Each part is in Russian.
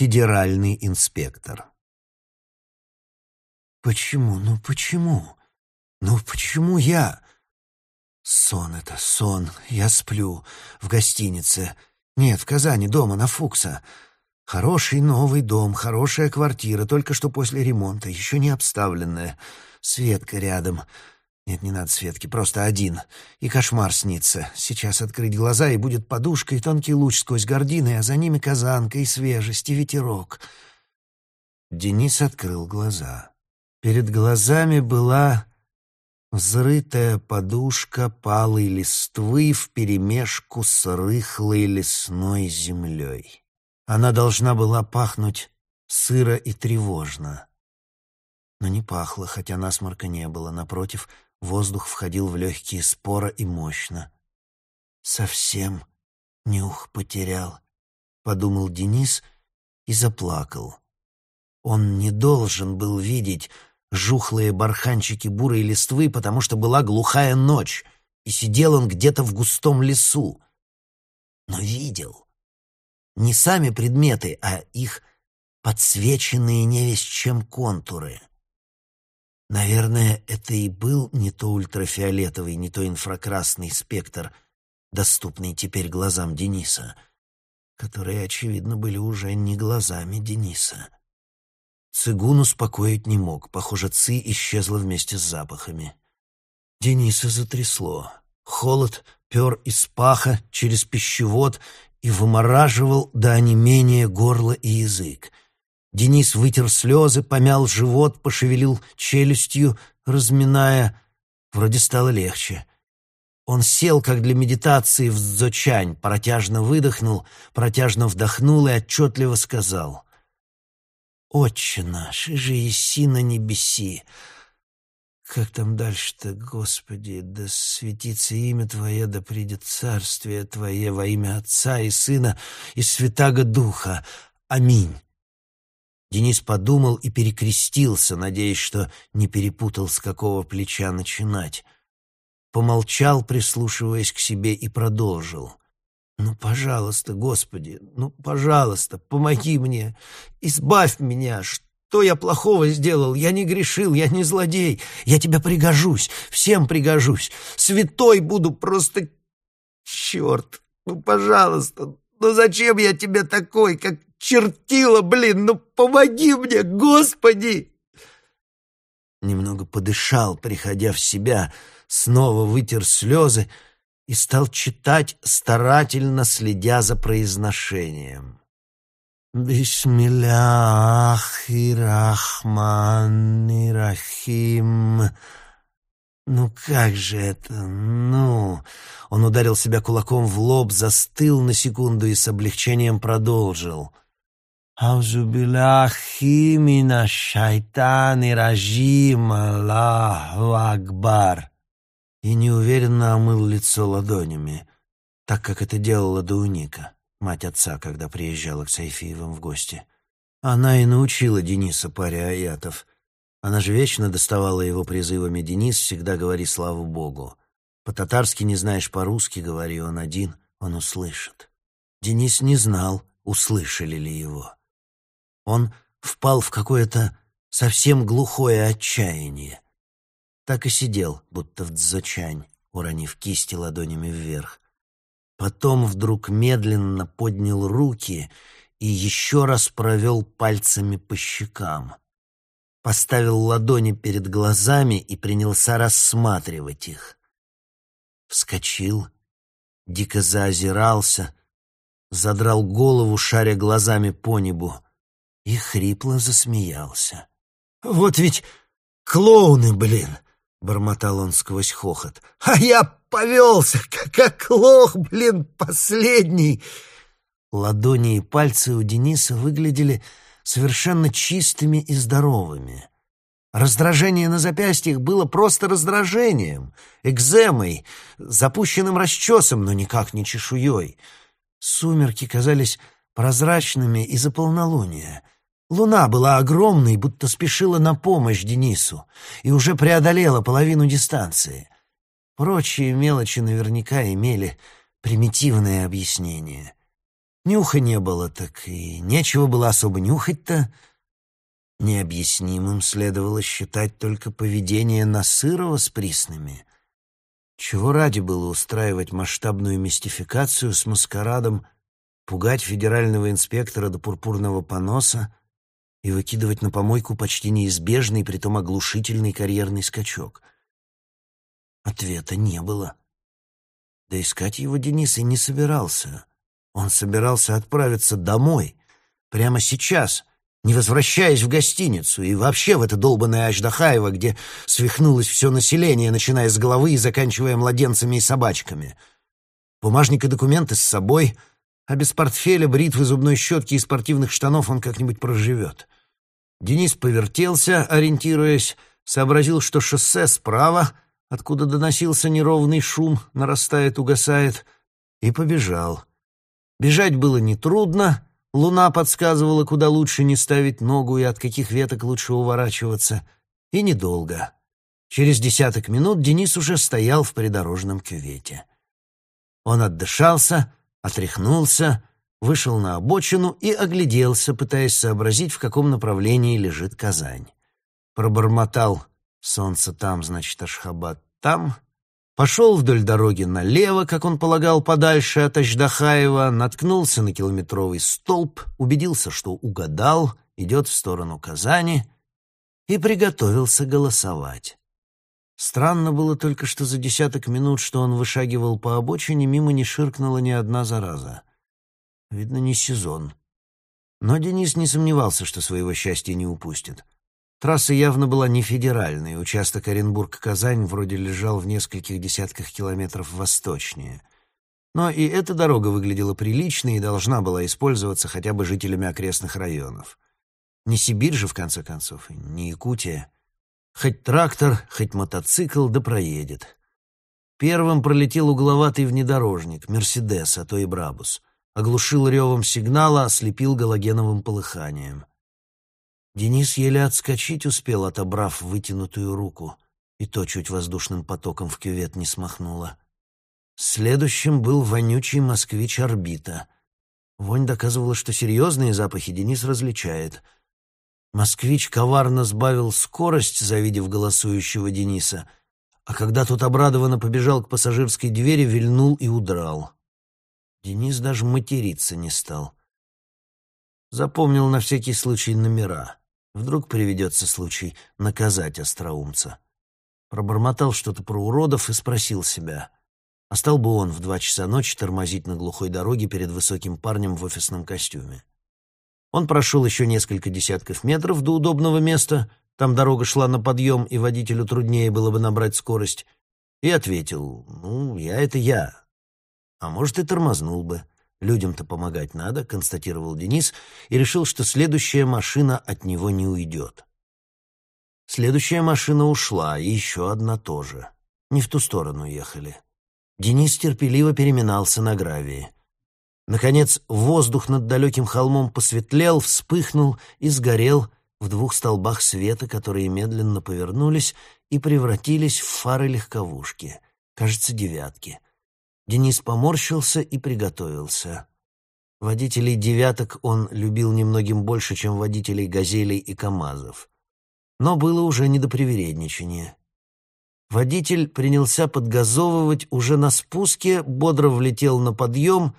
федеральный инспектор. «Почему? Ну почему? Ну почему я?» «Сон это, сон. Я сплю. В гостинице. Нет, в Казани, дома, на Фукса. Хороший новый дом, хорошая квартира, только что после ремонта, еще не обставленная. Светка рядом. Нет, не надо Светки, просто один. И кошмар снится. Сейчас открыть глаза, и будет подушка, и тонкий луч сквозь гордины, а за ними казанка, и свежесть, и ветерок». Денис открыл глаза. Перед глазами была взрытая подушка палой листвы вперемешку с рыхлой лесной землей. Она должна была пахнуть сыро и тревожно. Но не пахло, хотя насморка не было. Напротив, воздух входил в легкие спора и мощно. «Совсем нюх потерял», — подумал Денис и заплакал. Он не должен был видеть жухлые барханчики бурой листвы, потому что была глухая ночь, и сидел он где-то в густом лесу. Но видел. Не сами предметы, а их подсвеченные не весь чем контуры. Наверное, это и был не то ультрафиолетовый, не то инфракрасный спектр, доступный теперь глазам Дениса, которые, очевидно, были уже не глазами Дениса. Цигун успокоить не мог. Похоже, Ци исчезла вместе с запахами. Дениса затрясло. Холод пер из паха через пищевод и вымораживал до онемения горло и язык. Денис вытер слезы, помял живот, пошевелил челюстью, разминая. Вроде стало легче. Он сел, как для медитации, в дзочань, протяжно выдохнул, протяжно вдохнул и отчетливо сказал — Отче наш, и же еси на небеси. Как там дальше-то, Господи, да светится имя Твое, да придет царствие Твое во имя Отца и Сына и Святаго Духа. Аминь. Денис подумал и перекрестился, надеясь, что не перепутал, с какого плеча начинать. Помолчал, прислушиваясь к себе, и продолжил. «Ну, пожалуйста, Господи, ну, пожалуйста, помоги мне, избавь меня, что я плохого сделал? Я не грешил, я не злодей, я тебя пригожусь, всем пригожусь, святой буду просто... Черт, ну, пожалуйста, ну зачем я тебе такой, как чертила, блин, ну помоги мне, Господи!» Немного подышал, приходя в себя, снова вытер слезы, и стал читать, старательно следя за произношением. «Бисмилляхи рахмани рахим». «Ну как же это? Ну...» Он ударил себя кулаком в лоб, застыл на секунду и с облегчением продолжил. «Аузубилляхи мина шайтани ражим Аллаху Акбар» и неуверенно омыл лицо ладонями, так как это делала Дауника, мать отца, когда приезжала к Сайфиевым в гости. Она и научила Дениса паре аятов. Она же вечно доставала его призывами «Денис, всегда говори славу Богу». По-татарски не знаешь, по-русски говори, он один, он услышит. Денис не знал, услышали ли его. Он впал в какое-то совсем глухое отчаяние так и сидел, будто в дзочань, уронив кисти ладонями вверх. Потом вдруг медленно поднял руки и еще раз провел пальцами по щекам. Поставил ладони перед глазами и принялся рассматривать их. Вскочил, дико заозирался, задрал голову, шаря глазами по небу, и хрипло засмеялся. «Вот ведь клоуны, блин!» — бормотал он сквозь хохот. «А я повелся, как лох, блин, последний!» Ладони и пальцы у Дениса выглядели совершенно чистыми и здоровыми. Раздражение на запястьях было просто раздражением, экземой, запущенным расчесом, но никак не чешуей. Сумерки казались прозрачными из-за полнолуния — Луна была огромной, будто спешила на помощь Денису и уже преодолела половину дистанции. Прочие мелочи наверняка имели примитивное объяснение. Нюха не было, так и нечего было особо нюхать-то. Необъяснимым следовало считать только поведение Насырова с Присными. Чего ради было устраивать масштабную мистификацию с маскарадом, пугать федерального инспектора до пурпурного поноса и выкидывать на помойку почти неизбежный, притом оглушительный карьерный скачок? Ответа не было. Да искать его Денис и не собирался. Он собирался отправиться домой, прямо сейчас, не возвращаясь в гостиницу и вообще в это долбанное Аждахаево, где свихнулось все население, начиная с головы и заканчивая младенцами и собачками. Бумажник и документы с собой, а без портфеля, бритвы, зубной щетки и спортивных штанов он как-нибудь проживет. Денис повертелся, ориентируясь, сообразил, что шоссе справа, откуда доносился неровный шум, нарастает, угасает, и побежал — Бежать было нетрудно, луна подсказывала, куда лучше не ставить ногу и от каких веток лучше уворачиваться, и недолго. Через десяток минут Денис уже стоял в придорожном кювете. Он отдышался, отряхнулся, вышел на обочину и огляделся, пытаясь сообразить, в каком направлении лежит Казань. Пробормотал «Солнце там, значит, Ашхабад там», Пошел вдоль дороги налево, как он полагал, подальше от Аждахаева, наткнулся на километровый столб, убедился, что угадал, идет в сторону Казани и приготовился голосовать. Странно было только, что за десяток минут, что он вышагивал по обочине, мимо не ширкнула ни одна зараза. Видно, не сезон. Но Денис не сомневался, что своего счастья не упустит. Трасса явно была не федеральной, участок Оренбург-Казань вроде лежал в нескольких десятках километров восточнее. Но и эта дорога выглядела приличной и должна была использоваться хотя бы жителями окрестных районов. Не Сибирь же, в конце концов, не Якутия. Хоть трактор, хоть мотоцикл, да проедет. Первым пролетел угловатый внедорожник, «Мерседес», а то и «Брабус». Оглушил ревом сигнала, ослепил галогеновым полыханием. Денис еле отскочить успел, отобрав вытянутую руку, и то чуть воздушным потоком в кювет не смахнуло. Следующим был вонючий москвич-орбита. Вонь доказывала, что серьезные запахи Денис различает. Москвич коварно сбавил скорость, завидев голосующего Дениса, а когда тот обрадованно побежал к пассажирской двери, вильнул и удрал. Денис даже материться не стал. Запомнил на всякий случай номера — Вдруг приведется случай наказать остроумца. Пробормотал что-то про уродов и спросил себя, а стал бы он в два часа ночи тормозить на глухой дороге перед высоким парнем в офисном костюме. Он прошел еще несколько десятков метров до удобного места, там дорога шла на подъем, и водителю труднее было бы набрать скорость, и ответил, «Ну, я — это я, а может, и тормознул бы». Людям-то помогать надо, констатировал Денис и решил, что следующая машина от него не уйдет. Следующая машина ушла, и еще одна тоже. Не в ту сторону ехали. Денис терпеливо переминался на гравии. Наконец, воздух над далеким холмом посветлел, вспыхнул и сгорел в двух столбах света, которые медленно повернулись и превратились в фары легковушки, кажется, девятки — Денис поморщился и приготовился. Водителей «девяток» он любил немногим больше, чем водителей «газелей» и «камазов». Но было уже не до привередничания. Водитель принялся подгазовывать уже на спуске, бодро влетел на подъем,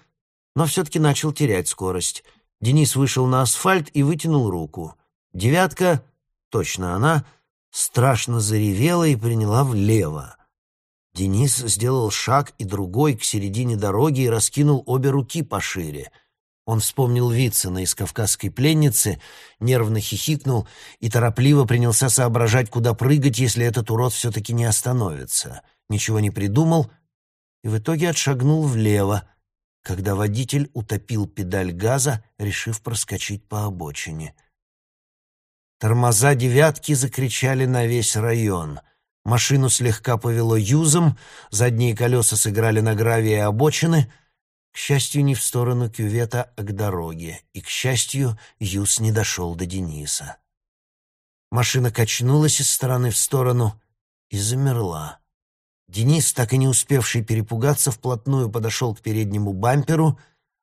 но все-таки начал терять скорость. Денис вышел на асфальт и вытянул руку. «девятка», точно она, страшно заревела и приняла влево. Денис сделал шаг и другой к середине дороги и раскинул обе руки пошире. Он вспомнил Вицина из «Кавказской пленницы», нервно хихикнул и торопливо принялся соображать, куда прыгать, если этот урод все-таки не остановится. Ничего не придумал и в итоге отшагнул влево, когда водитель утопил педаль газа, решив проскочить по обочине. Тормоза «девятки» закричали на весь район — Машину слегка повело юзом, задние колеса сыграли на гравии обочины. К счастью, не в сторону кювета, а к дороге. И, к счастью, юз не дошел до Дениса. Машина качнулась из стороны в сторону и замерла. Денис, так и не успевший перепугаться, вплотную подошел к переднему бамперу,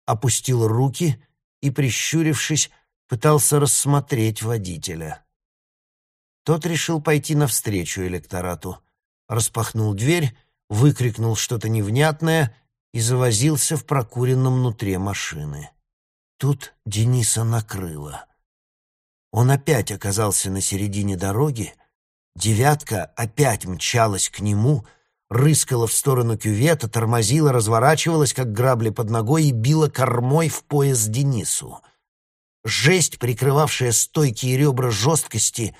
опустил руки и, прищурившись, пытался рассмотреть водителя. Тот решил пойти навстречу электорату, распахнул дверь, выкрикнул что-то невнятное и завозился в прокуренном нутре машины. Тут Дениса накрыло. Он опять оказался на середине дороги, девятка опять мчалась к нему, рыскала в сторону кювета, тормозила, разворачивалась, как грабли под ногой, и била кормой в пояс Денису. Жесть, прикрывавшая стойкие ребра жесткости,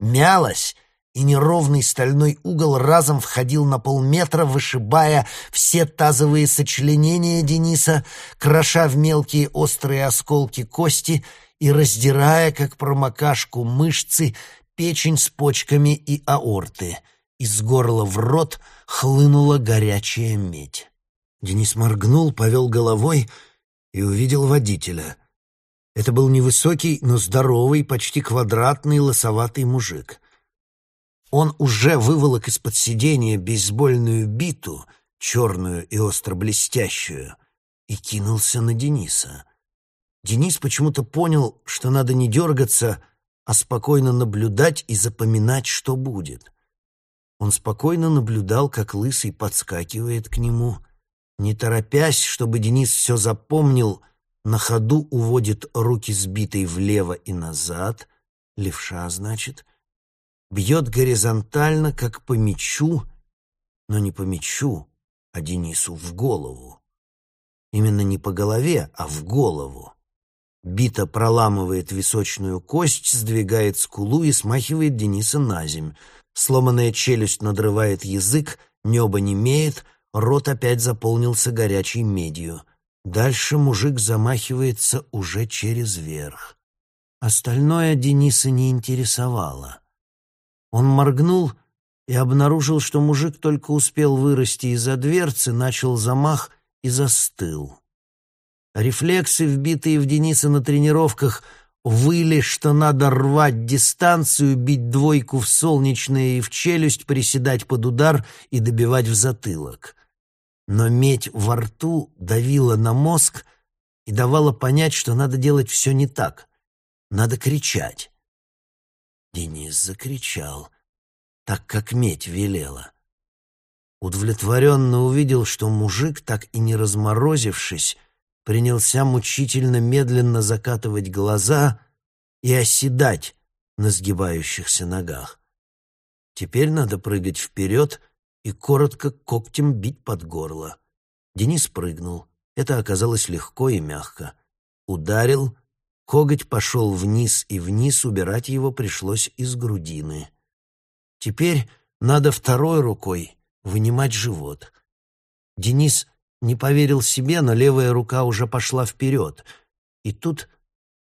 мялась, и неровный стальной угол разом входил на полметра, вышибая все тазовые сочленения Дениса, кроша в мелкие острые осколки кости и раздирая, как промокашку, мышцы, печень с почками и аорты. Из горла в рот хлынула горячая медь. Денис моргнул, повел головой и увидел водителя. Это был невысокий, но здоровый, почти квадратный, лосоватый мужик — он уже выволок из-под сиденья бейсбольную биту, черную и остро блестящую, и кинулся на Дениса. Денис почему-то понял, что надо не дергаться, а спокойно наблюдать и запоминать, что будет. Он спокойно наблюдал, как Лысый подскакивает к нему. Не торопясь, чтобы Денис все запомнил, на ходу уводит руки сбитой влево и назад, левша, значит, бьет горизонтально, как по мячу, но не по мячу, а Денису в голову. Именно не по голове, а в голову. Бита проламывает височную кость, сдвигает скулу и смахивает Дениса на земь. Сломанная челюсть надрывает язык, небо немеет, рот опять заполнился горячей медью. Дальше мужик замахивается уже через верх. Остальное Дениса не интересовало. Он моргнул и обнаружил, что мужик только успел вырасти из-за дверцы, начал замах и застыл. Рефлексы, вбитые в Дениса на тренировках, выли, что надо рвать дистанцию, бить двойку в солнечное и в челюсть, приседать под удар и добивать в затылок. Но медь во рту давила на мозг и давала понять, что надо делать все не так. Надо кричать. Денис закричал, так как медь велела. Удовлетворенно увидел, что мужик, так и не разморозившись, принялся мучительно медленно закатывать глаза и оседать на сгибающихся ногах. Теперь надо прыгать вперед и коротко когтем бить под горло. Денис прыгнул. Это оказалось легко и мягко. Ударил, Коготь пошел вниз и вниз, убирать его пришлось из грудины. Теперь надо второй рукой вынимать живот. Денис не поверил себе, но левая рука уже пошла вперед. И тут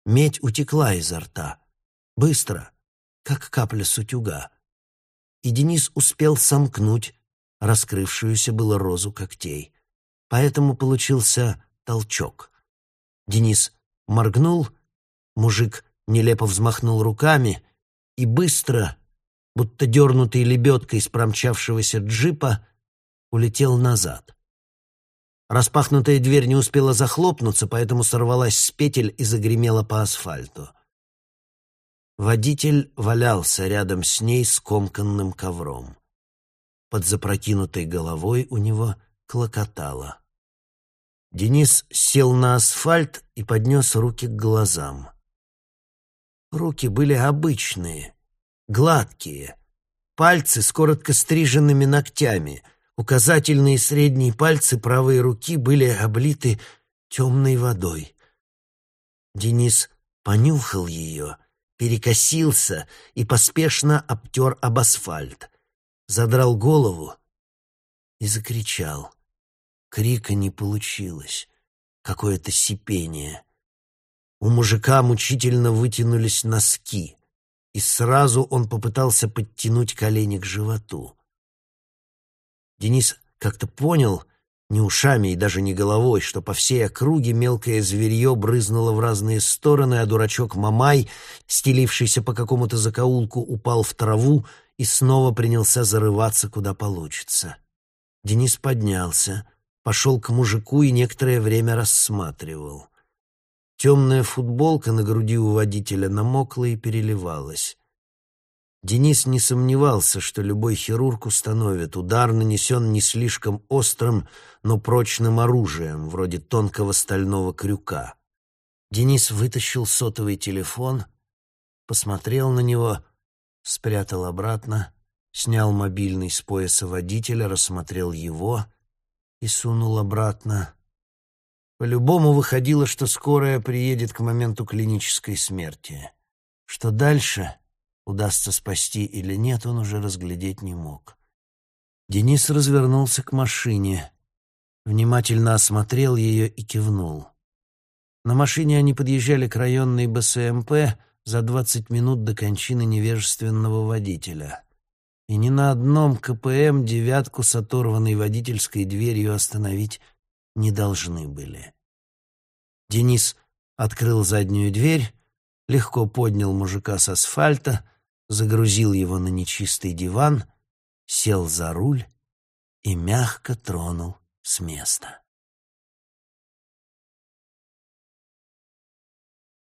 медь утекла изо рта. Быстро, как капля с утюга. И Денис успел сомкнуть раскрывшуюся было розу когтей. Поэтому получился толчок. Денис моргнул — Мужик нелепо взмахнул руками и быстро, будто дернутый лебедкой из промчавшегося джипа, улетел назад. Распахнутая дверь не успела захлопнуться, поэтому сорвалась с петель и загремела по асфальту. Водитель валялся рядом с ней скомканным ковром. Под запрокинутой головой у него клокотало. Денис сел на асфальт и поднес руки к глазам. Руки были обычные, гладкие, пальцы с коротко стриженными ногтями, указательные и средние пальцы правой руки были облиты темной водой. Денис понюхал ее, перекосился и поспешно обтер об асфальт, задрал голову и закричал. Крика не получилось, какое-то сипение — у мужика мучительно вытянулись носки, и сразу он попытался подтянуть колени к животу. Денис как-то понял, не ушами и даже не головой, что по всей округе мелкое зверье брызнуло в разные стороны, а дурачок Мамай, стелившийся по какому-то закоулку, упал в траву и снова принялся зарываться, куда получится. Денис поднялся, пошел к мужику и некоторое время рассматривал. Темная футболка на груди у водителя намокла и переливалась. Денис не сомневался, что любой хирург установит, удар нанесен не слишком острым, но прочным оружием, вроде тонкого стального крюка. Денис вытащил сотовый телефон, посмотрел на него, спрятал обратно, снял мобильный с пояса водителя, рассмотрел его и сунул обратно. По-любому выходило, что скорая приедет к моменту клинической смерти. Что дальше, удастся спасти или нет, он уже разглядеть не мог. Денис развернулся к машине, внимательно осмотрел ее и кивнул. На машине они подъезжали к районной БСМП за двадцать минут до кончины невежественного водителя. И ни на одном КПМ девятку с оторванной водительской дверью остановить не должны были. Денис открыл заднюю дверь, легко поднял мужика с асфальта, загрузил его на нечистый диван, сел за руль и мягко тронул с места.